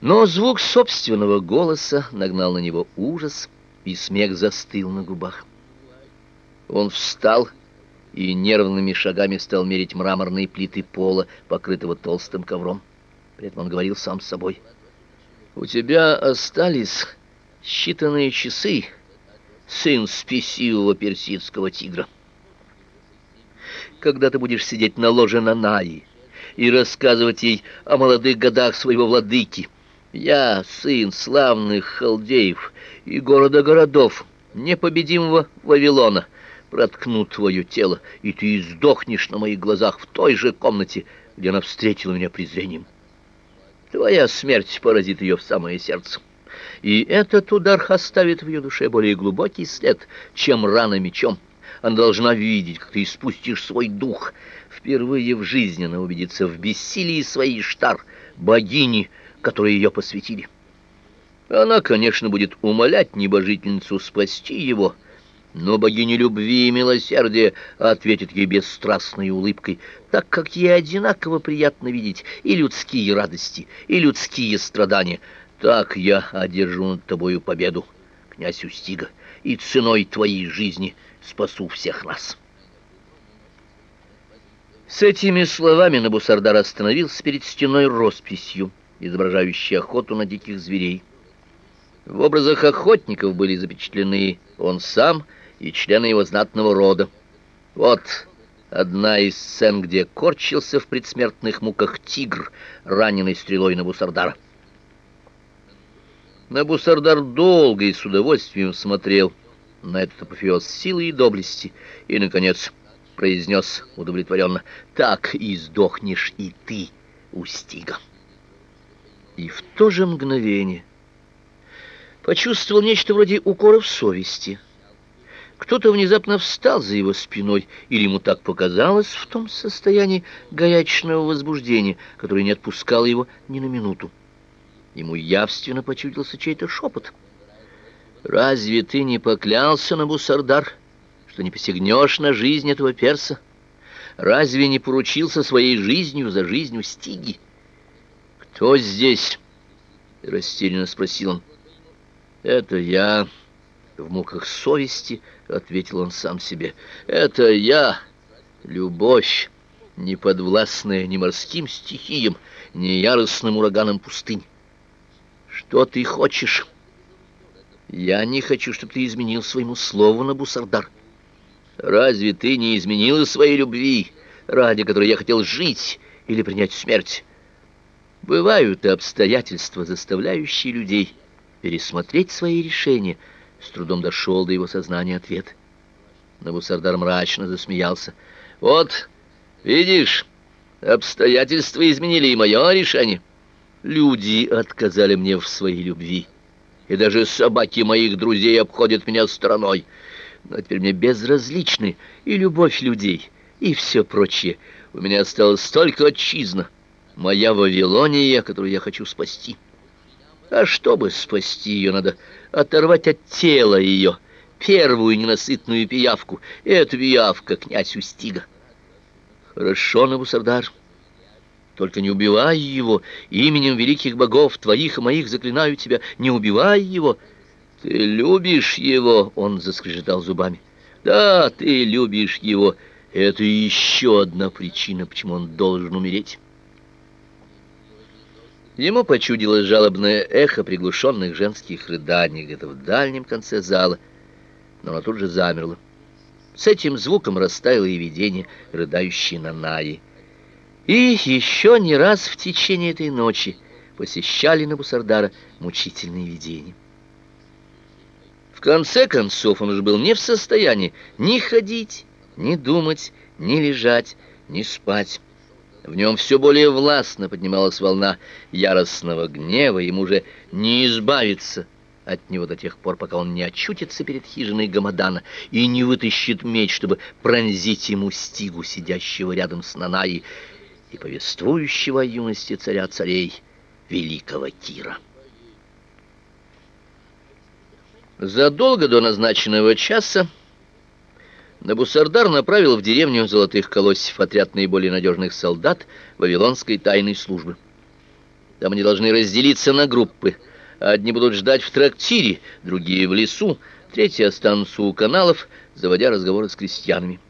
Но звук собственного голоса нагнал на него ужас, и смех застыл на губах. Он встал и нервными шагами стал мерить мраморные плиты пола, покрытого толстым ковром. При этом он говорил сам с собой. «У тебя остались считанные часы, сын спесивого персидского тигра. Когда ты будешь сидеть на ложе Нанаи и рассказывать ей о молодых годах своего владыки, я, сын славных халдеев и города городов, непобедимого Вавилона, проткну твое тело, и ты сдохнешь на моих глазах в той же комнате, где она встретила меня презрением. Твоя смерть поразит ее в самое сердце. И этот удар оставит в ее душе более глубокий след, чем рана мечом. Она должна видеть, как ты испустишь свой дух. Впервые в жизни она убедится в бессилии своей штар, богини, которые ее посвятили. Она, конечно, будет умолять небожительницу спасти его, но богиня любви и милосердия ответит ей бесстрастной улыбкой, так как ей одинаково приятно видеть и людские радости, и людские страдания. Так я одержу над тобою победу, князь Устига, и ценой твоей жизни спасу всех нас. С этими словами Набусардар остановился перед стеной росписью, изображающей охоту на диких зверей. В образах охотников были запечатлены он сам и члены его знатного рода. Вот одна из сцен, где корчился в предсмертных муках тигр, раненый стрелой Набусардара. Набусардар долго и с удовольствием смотрел на этот апофеоз силы и доблести и, наконец, произнес удовлетворенно, «Так и сдохнешь и ты, Устига». И в то же мгновение почувствовал нечто вроде укора в совести. Кто-то внезапно встал за его спиной, или ему так показалось в том состоянии горячечного возбуждения, которое не отпускало его ни на минуту. Ему явственно почудился чей-то шепот. «Разве ты не поклялся на Бусардар, что не посягнешь на жизнь этого перса? Разве не поручился своей жизнью за жизнью Стиги?» «Кто здесь?» — растерянно спросил он. «Это я», — в муках совести ответил он сам себе. «Это я, любовь, не подвластная ни морским стихиям, ни яростным ураганам пустынь. Что ты хочешь?» «Я не хочу, чтобы ты изменил своему слову на Бусардар. Разве ты не изменила своей любви, ради которой я хотел жить или принять смерть?» Бывают и обстоятельства, заставляющие людей пересмотреть свои решения. С трудом дошел до его сознания ответ. Набусардар мрачно засмеялся. «Вот, видишь, обстоятельства изменили и мое решение. Люди отказали мне в своей любви, и даже собаки моих друзей обходят меня стороной. Но теперь мне безразличны и любовь людей, и все прочее. У меня осталось столько отчизна, моя Вавилония, которую я хочу спасти». А чтобы спасти ее, надо оторвать от тела ее первую ненасытную пиявку. Эту пиявка князь Устига. Хорошо, Набусардар. Только не убивай его. Именем великих богов твоих и моих заклинаю тебя, не убивай его. Ты любишь его, он заскрежетал зубами. Да, ты любишь его. Это еще одна причина, почему он должен умереть. Ему почудилось жалобное эхо приглушенных женских рыданий где-то в дальнем конце зала, но оно тут же замерло. С этим звуком растаяло и видение, рыдающей Нанаи. И еще не раз в течение этой ночи посещали Набусардара мучительные видения. В конце концов он уже был не в состоянии ни ходить, ни думать, ни лежать, ни спать. В нем все более властно поднималась волна яростного гнева, ему же не избавиться от него до тех пор, пока он не очутится перед хижиной Гамадана и не вытащит меч, чтобы пронзить ему стигу, сидящего рядом с Нанаей и повествующего о юности царя царей, великого Кира. Задолго до назначенного часа Набусардар направил в деревню Золотых Колосьев отряд наиболее надежных солдат Вавилонской тайной службы. Там они должны разделиться на группы. Одни будут ждать в трактире, другие в лесу, третьи останутся у каналов, заводя разговоры с крестьянами.